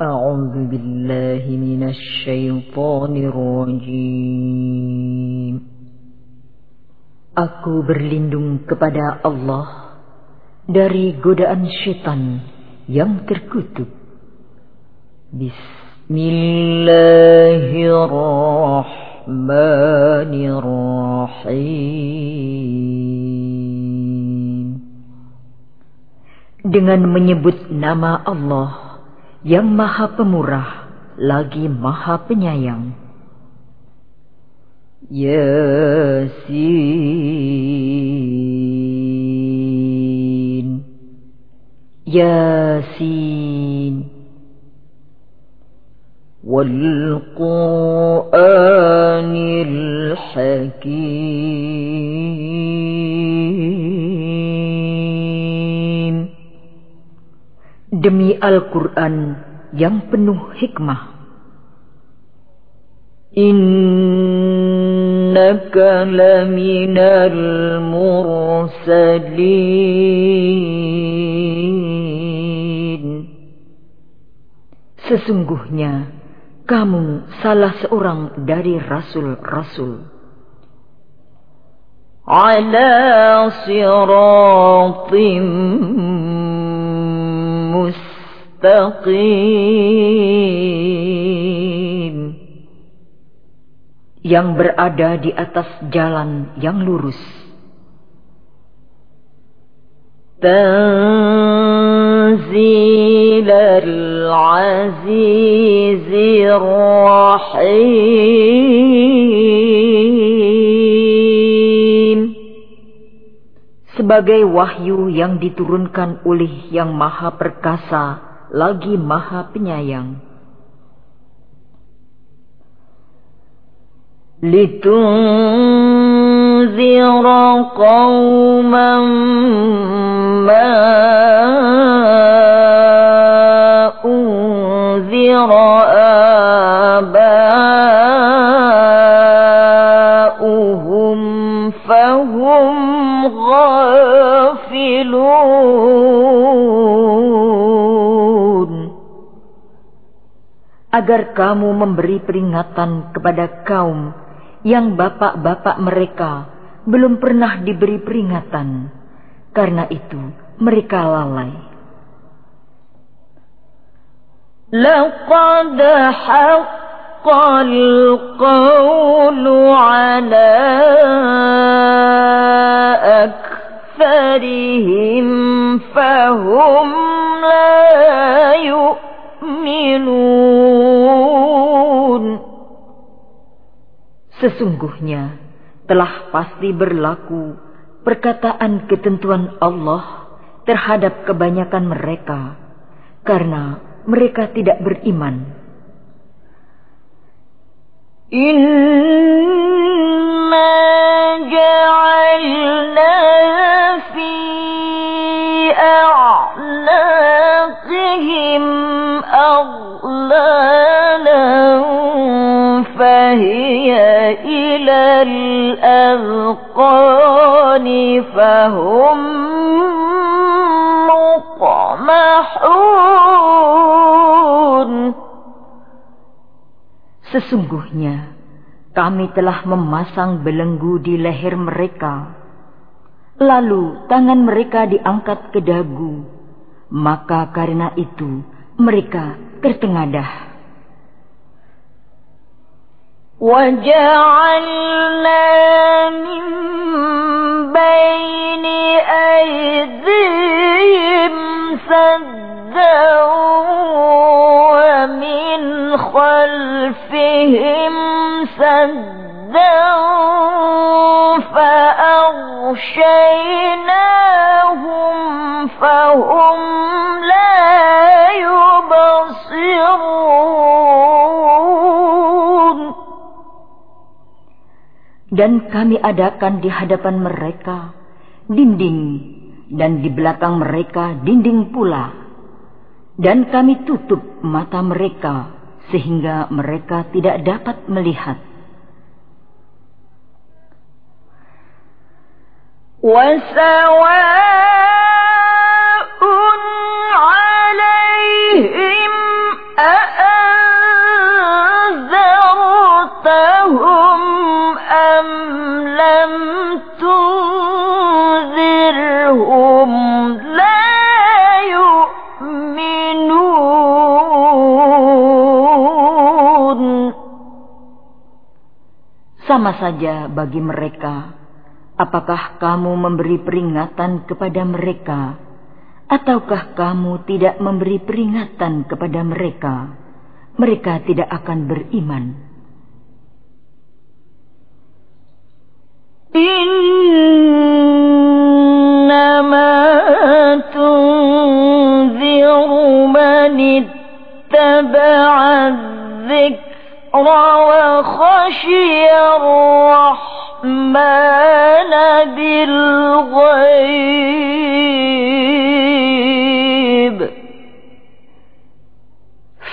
أعوذ بالله من الشيطان الرجيم Aku berlindung kepada Allah dari godaan syaitan yang terkutuk. Bismillahirrahmanirrahim. Dengan menyebut nama Allah yang maha pemurah lagi maha penyayang. Yasin Yasin والقرآن الحكيم Demi Al-Quran yang penuh hikmah. Innaka laminal mursalin. Sesungguhnya kamu salah seorang dari rasul-rasul. Ala siratim mustaqim. Yang berada di atas jalan yang lurus. تنزيل العزيز الرحيم sebagai wahyu yang diturunkan oleh yang maha perkasa lagi maha penyayang لتنذر قوما ما أنذر آباؤهم غافلون agar kamu memberi peringatan kepada kaum yang bapak-bapak mereka belum pernah diberi peringatan. Karena itu mereka lalai. لقد حق القول على أكثرهم فهم لا يؤمنون Sesungguhnya telah pasti berlaku perkataan ketentuan Allah terhadap kebanyakan mereka karena mereka tidak beriman. Inna جعلنا في أعناقهم أغلالا فهي إلى الأذقان فهم مقمحون Sesungguhnya kami telah memasang belenggu di leher mereka. Lalu tangan mereka diangkat ke dagu. Maka karena itu mereka tertengadah. وجعلنا من بين أيديهم سدا ومن خلفهم سدا فأغشيناهم فهم لا يبصرون Dan kami adakan di hadapan mereka dinding dan di belakang mereka dinding pula. Dan kami tutup mata mereka sehingga mereka tidak dapat melihat. وسواء sama saja bagi mereka apakah kamu memberi peringatan kepada mereka? Ataukah kamu tidak memberi peringatan kepada mereka? Mereka tidak akan beriman. innama الذكر وخشي الرحمن بالغيب.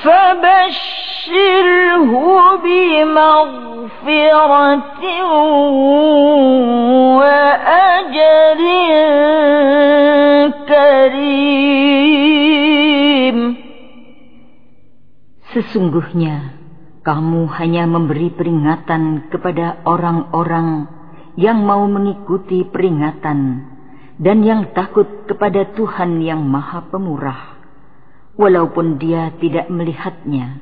فبشره بمغفرة وأجر كريم. Sesungguhnya kamu hanya memberi peringatan kepada orang-orang yang mau mengikuti peringatan dan yang takut kepada Tuhan yang Maha Pemurah, walaupun dia tidak melihatnya.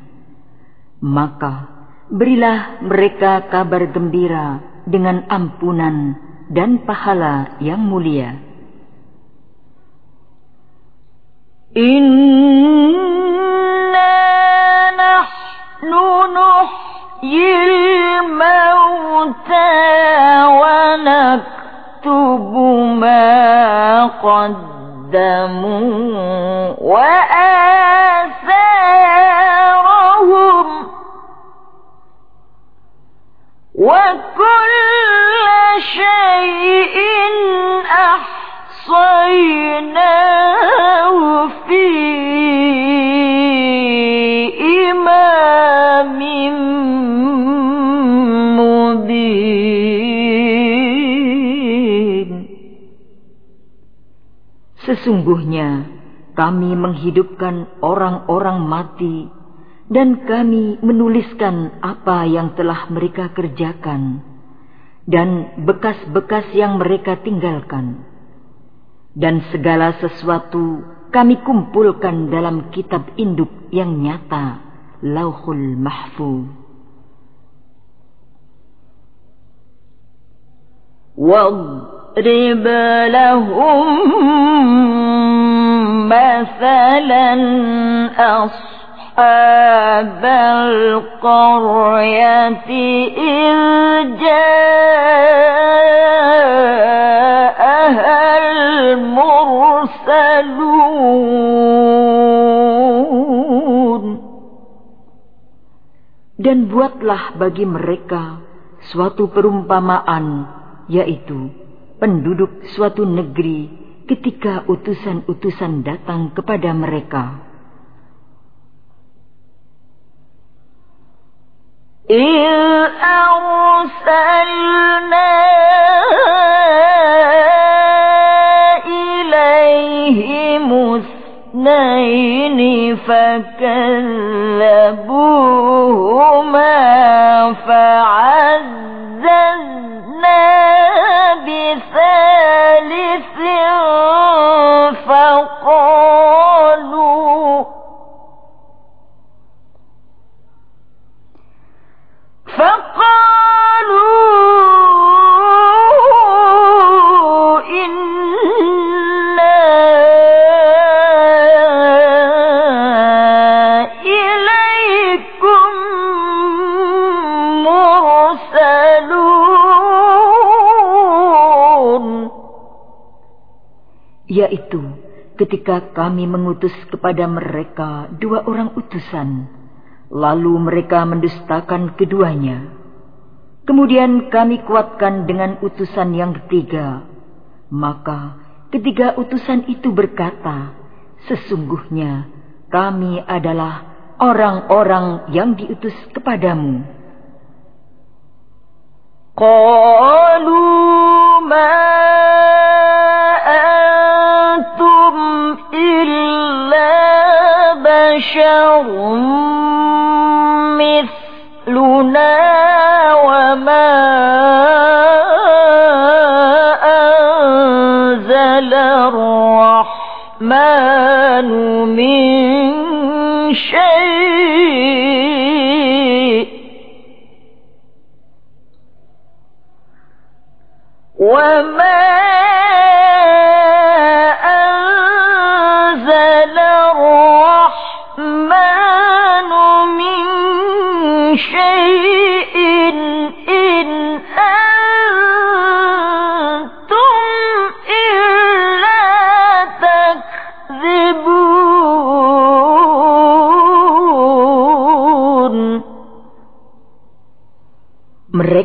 Maka berilah mereka kabar gembira dengan ampunan dan pahala yang mulia. نحيي الموتى ونكتب ما قدموا وآثارهم وكل شيء أحصيناه في Sesungguhnya kami menghidupkan orang-orang mati dan kami menuliskan apa yang telah mereka kerjakan dan bekas-bekas yang mereka tinggalkan. Dan segala sesuatu kami kumpulkan dalam kitab induk yang nyata, Lauhul Mahfuz. واضرب لهم مثلا أصحاب القرية إذ جاءها المرسلون. Dan buatlah bagi mereka suatu perumpamaan, yaitu penduduk suatu negeri ketika utusan-utusan datang kepada mereka. إذ أرسلنا إليهم اثنين فكذبوهما yaitu ketika kami mengutus kepada mereka dua orang utusan, lalu mereka mendustakan keduanya. Kemudian kami kuatkan dengan utusan yang ketiga. Maka ketiga utusan itu berkata, Sesungguhnya kami adalah orang-orang yang diutus kepadamu. Qalu بشر مثلنا.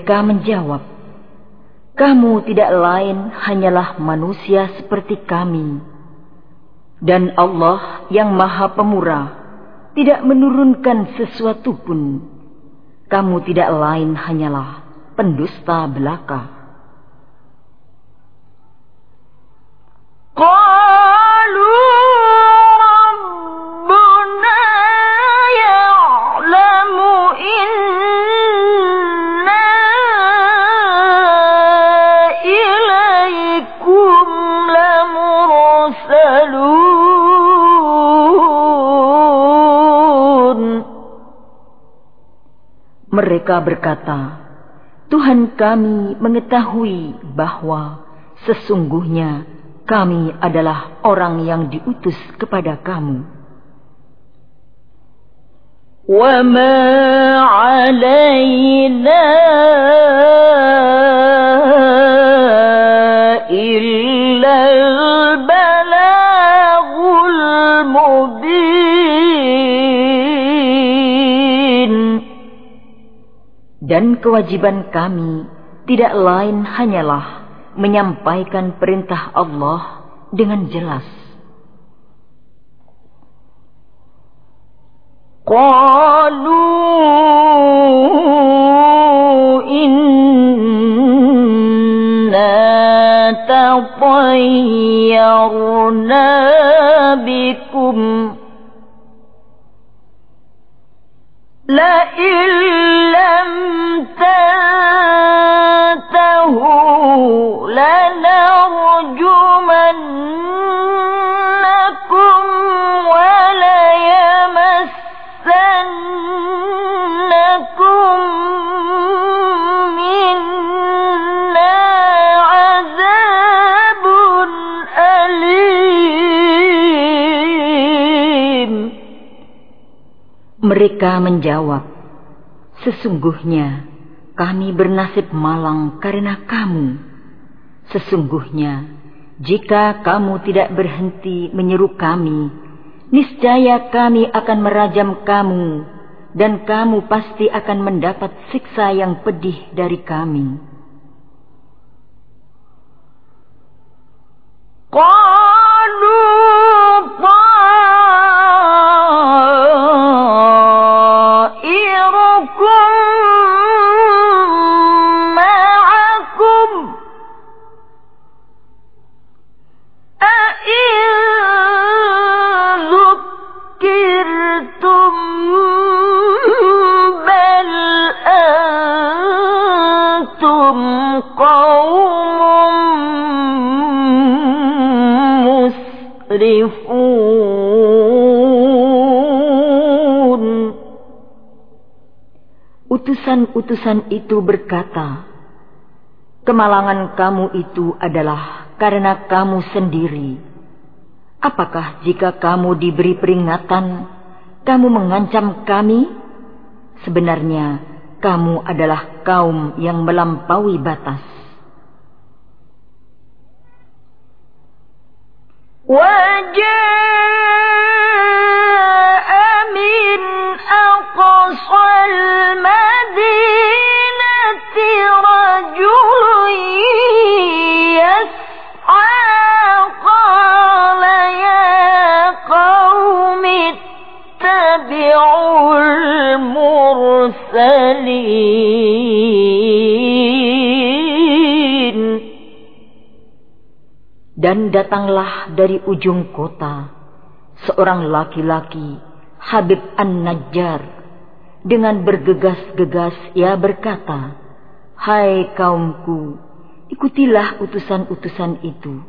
Mereka menjawab, "Kamu tidak lain hanyalah manusia seperti kami, dan Allah yang Maha Pemurah tidak menurunkan sesuatu pun. Kamu tidak lain hanyalah pendusta belaka." Mereka berkata, Tuhan kami mengetahui bahwa sesungguhnya kami adalah orang yang diutus kepada kamu. وما علينا Dan kewajiban kami tidak lain hanyalah menyampaikan perintah Allah dengan jelas. Qalu inna tatayyarna bikum la illam Mereka menjawab, Sesungguhnya kami bernasib malang karena kamu. Sesungguhnya jika kamu tidak berhenti menyeru kami, niscaya kami akan merajam kamu dan kamu pasti akan mendapat siksa yang pedih dari kami. Utusan-utusan itu berkata, Kemalangan kamu itu adalah karena kamu sendiri. Apakah jika kamu diberi peringatan, kamu mengancam kami? Sebenarnya kamu adalah kaum yang melampaui batas. Dan datanglah dari ujung kota seorang laki-laki Habib An-Najjar dengan bergegas-gegas ia berkata, Hai kaumku, ikutilah utusan-utusan itu.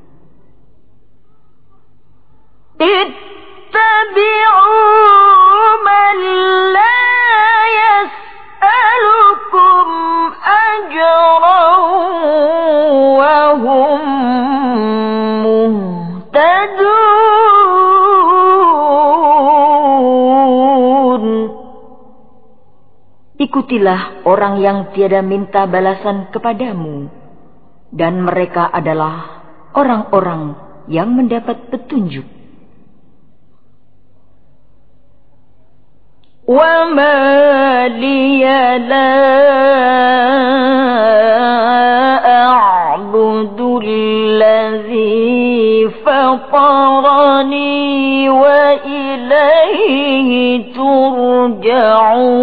Ikutilah orang yang tiada minta balasan kepadamu, dan mereka adalah orang-orang yang mendapat petunjuk. وما لي لا فطرني وإليه ترجعون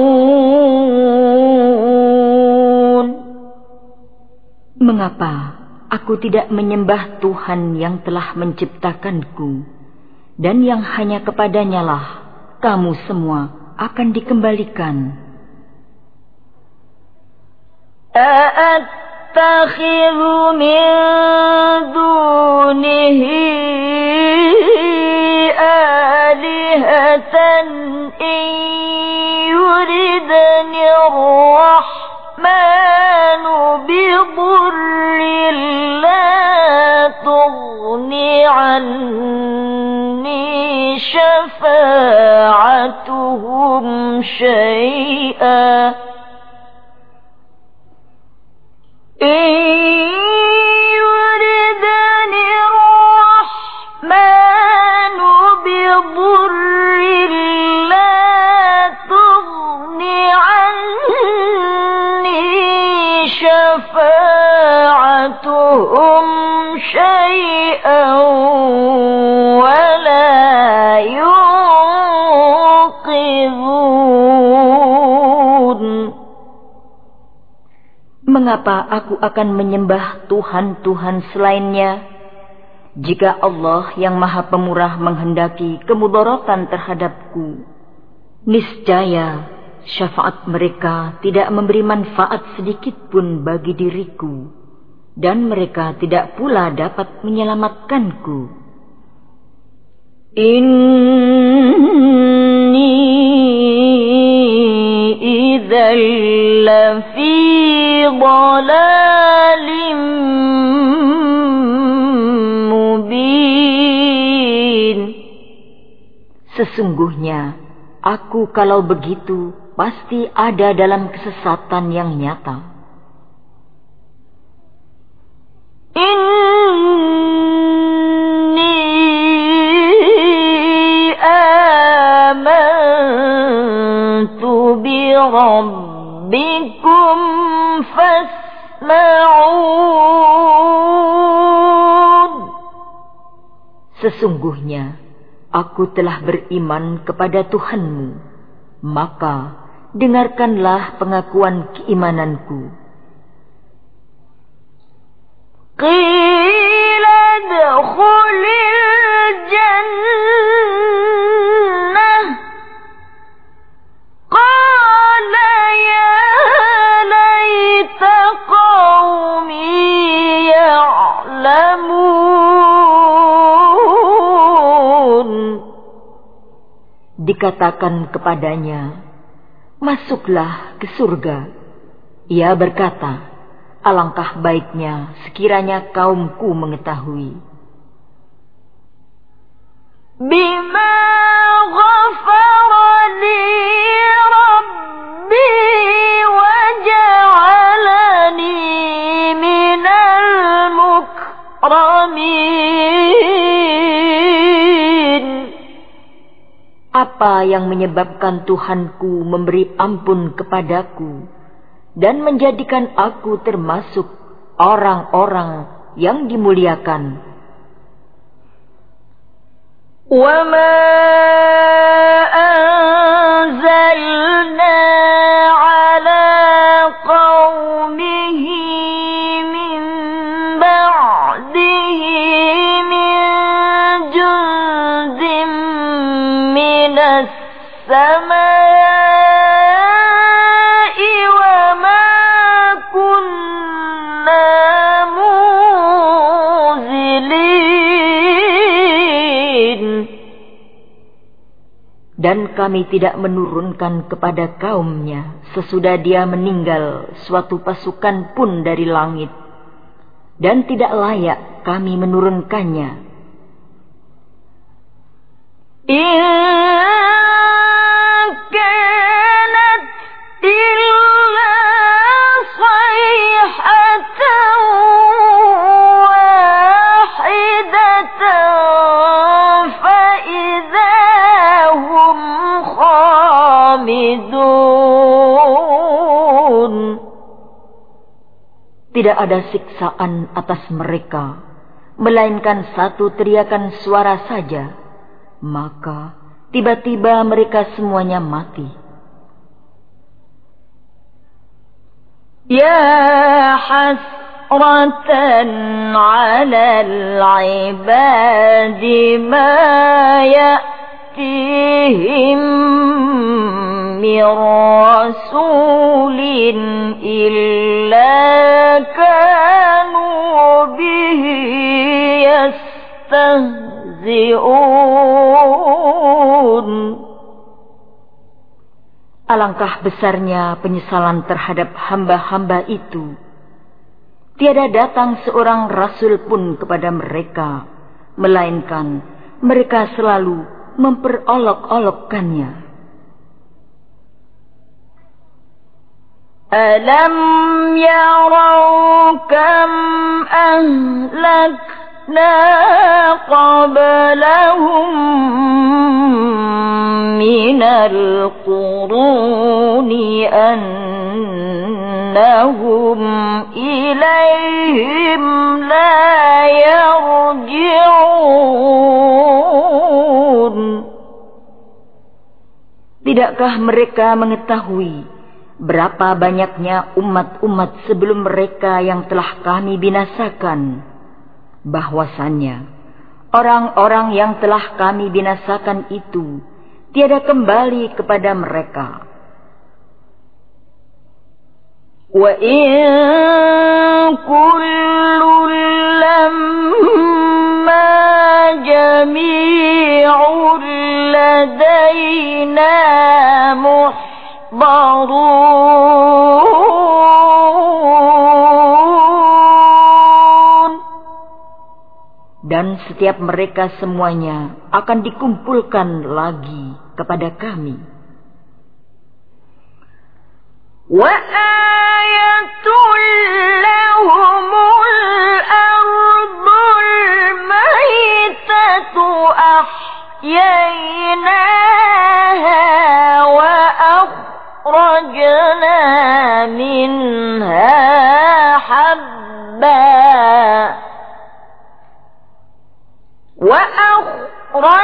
Mengapa aku tidak menyembah Tuhan yang telah menciptakanku, dan yang hanya kepadanya lah kamu semua akan dikembalikan. أأتخذ من دونه إن يردني الرحمن بضر عني شفاعتهم شيئا إن Mengapa aku akan menyembah Tuhan-Tuhan selainnya? Jika Allah yang maha pemurah menghendaki kemudaratan terhadapku, niscaya syafaat mereka tidak memberi manfaat sedikit pun bagi diriku, dan mereka tidak pula dapat menyelamatkanku. Inni idza lafi dhalalim mubin Sesungguhnya, aku kalau begitu pasti ada dalam kesesatan yang nyata. Inni amantu bi fasma'un Sesungguhnya, aku telah beriman kepada Tuhanmu, maka dengarkanlah pengakuan keimananku. قيل ادخل الجنة dikatakan kepadanya, Masuklah ke surga. Ia berkata, Alangkah baiknya sekiranya kaumku mengetahui. Bima ghafarani Apa yang menyebabkan Tuhanku memberi ampun kepadaku dan menjadikan aku termasuk orang-orang yang dimuliakan. وما أنزلنا Dan kami tidak menurunkan kepada kaumnya sesudah dia meninggal suatu pasukan pun dari langit. Dan tidak layak kami menurunkannya. إن Tidak ada siksaan atas mereka, melainkan satu teriakan suara saja. Maka tiba-tiba mereka semuanya mati. Ya has حسرة على العباد ما يأتيهم من رسول إلا كانوا به يستهزئون Alangkah besarnya penyesalan terhadap hamba-hamba itu Tiada datang seorang rasul pun kepada mereka, melainkan mereka selalu memperolok-olokkannya. Alam yarau kam ahlakna qablahum minal quruni an أنهم إليهم لا Tidakkah mereka mengetahui berapa banyaknya umat-umat sebelum mereka yang telah kami binasakan? Bahwasannya orang-orang yang telah kami binasakan itu tiada kembali kepada mereka. وإن كل لما جميع لدينا محضرون Dan setiap mereka semuanya akan dikumpulkan lagi kepada kami. وآية لهم الأرض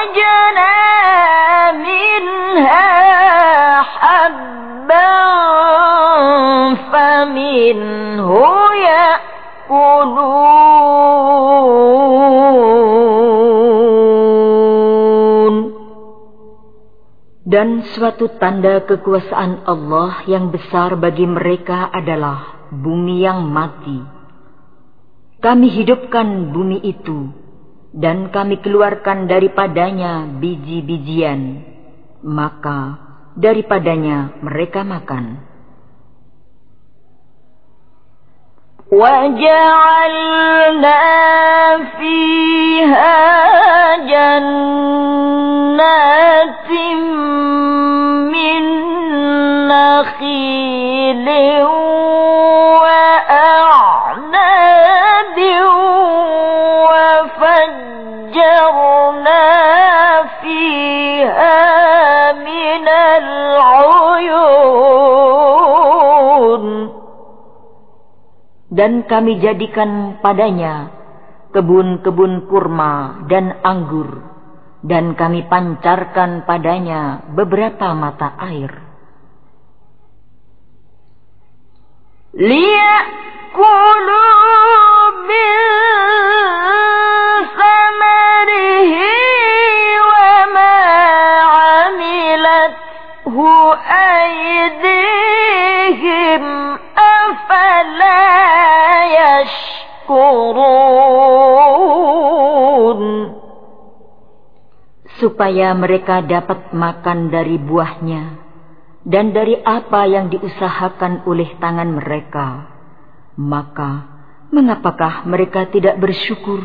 وأخرجنا منها حبا فمنه يأكلون Dan suatu tanda kekuasaan Allah yang besar bagi mereka adalah bumi yang mati. Kami hidupkan bumi itu dan kami keluarkan daripadanya biji-bijian. Maka daripadanya mereka makan. وجعلنا فيها جنات من نخيل dan kami jadikan padanya kebun-kebun kurma dan anggur, dan kami pancarkan padanya beberapa mata air. Liya'kulu min samarihi wa ma amilathu aydihim أفلا supaya mereka dapat makan dari buahnya dan dari apa yang diusahakan oleh tangan mereka maka mengapakah mereka tidak bersyukur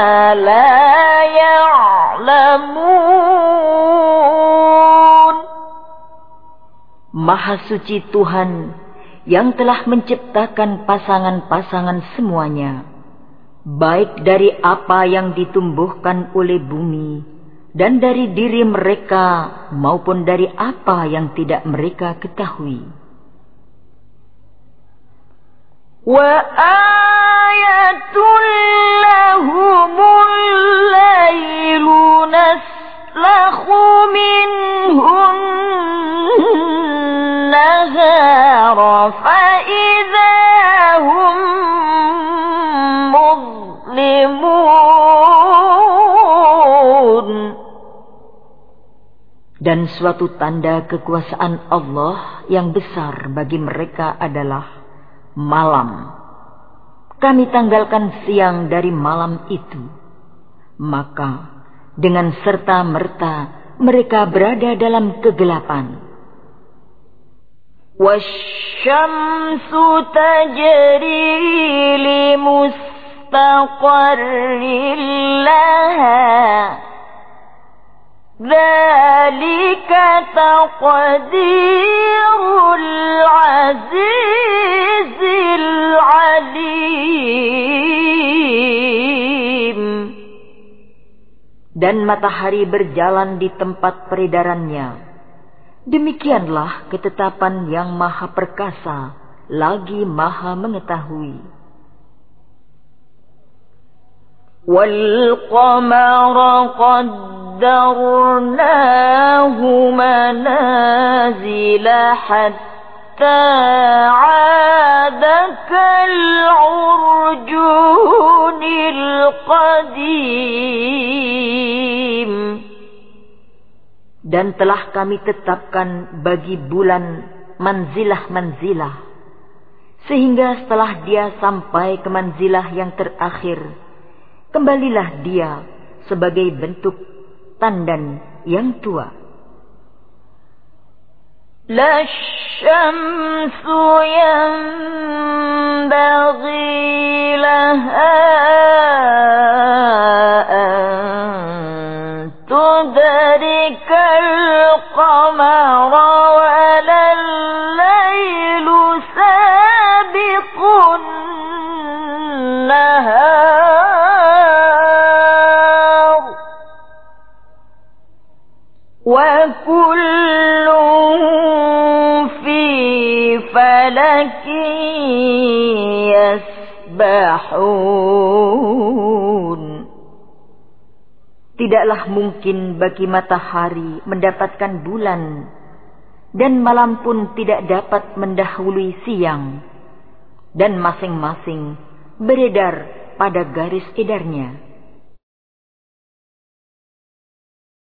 Maha Suci Tuhan yang telah menciptakan pasangan-pasangan semuanya, baik dari apa yang ditumbuhkan oleh bumi dan dari diri mereka maupun dari apa yang tidak mereka ketahui. Wa ayatul lahumul lailu Dan suatu tanda kekuasaan Allah yang besar bagi mereka adalah malam. Kami tanggalkan siang dari malam itu. Maka dengan serta-merta mereka berada dalam kegelapan. والشمس تجري لمستقر لها ذلك تقدير العزيز العليم Dan matahari berjalan di tempat peredarannya. Demikianlah ketetapan yang maha perkasa, lagi maha mengetahui. والقمر قدرناه منازل حتى عاد كالعرجون القديم Dan telah kami tetapkan bagi bulan manzilah-manzilah. Sehingga setelah dia sampai ke manzilah yang terakhir, kembalilah dia sebagai bentuk tandan yang tua. لا Tidaklah mungkin bagi matahari mendapatkan bulan, dan malam pun tidak dapat mendahului siang, dan masing-masing beredar pada garis edarnya.